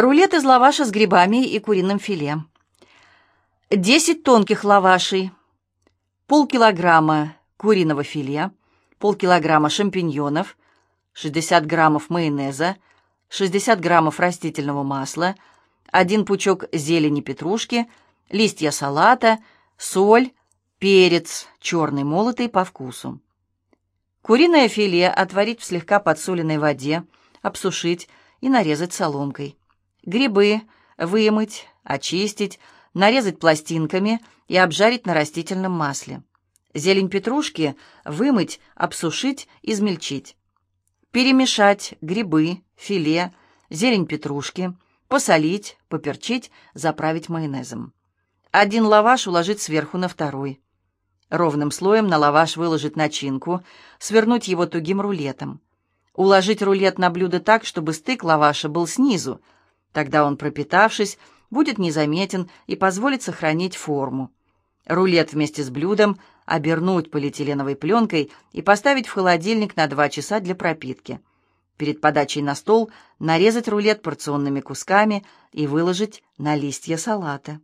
Рулет из лаваша с грибами и куриным филе. 10 тонких лавашей, полкилограмма куриного филе, полкилограмма шампиньонов, 60 граммов майонеза, 60 граммов растительного масла, один пучок зелени петрушки, листья салата, соль, перец, черный молотый по вкусу. Куриное филе отварить в слегка подсоленной воде, обсушить и нарезать соломкой. Грибы вымыть, очистить, нарезать пластинками и обжарить на растительном масле. Зелень петрушки вымыть, обсушить, измельчить. Перемешать грибы, филе, зелень петрушки, посолить, поперчить, заправить майонезом. Один лаваш уложить сверху на второй. Ровным слоем на лаваш выложить начинку, свернуть его тугим рулетом. Уложить рулет на блюдо так, чтобы стык лаваша был снизу. Тогда он, пропитавшись, будет незаметен и позволит сохранить форму. Рулет вместе с блюдом обернуть полиэтиленовой пленкой и поставить в холодильник на 2 часа для пропитки. Перед подачей на стол нарезать рулет порционными кусками и выложить на листья салата.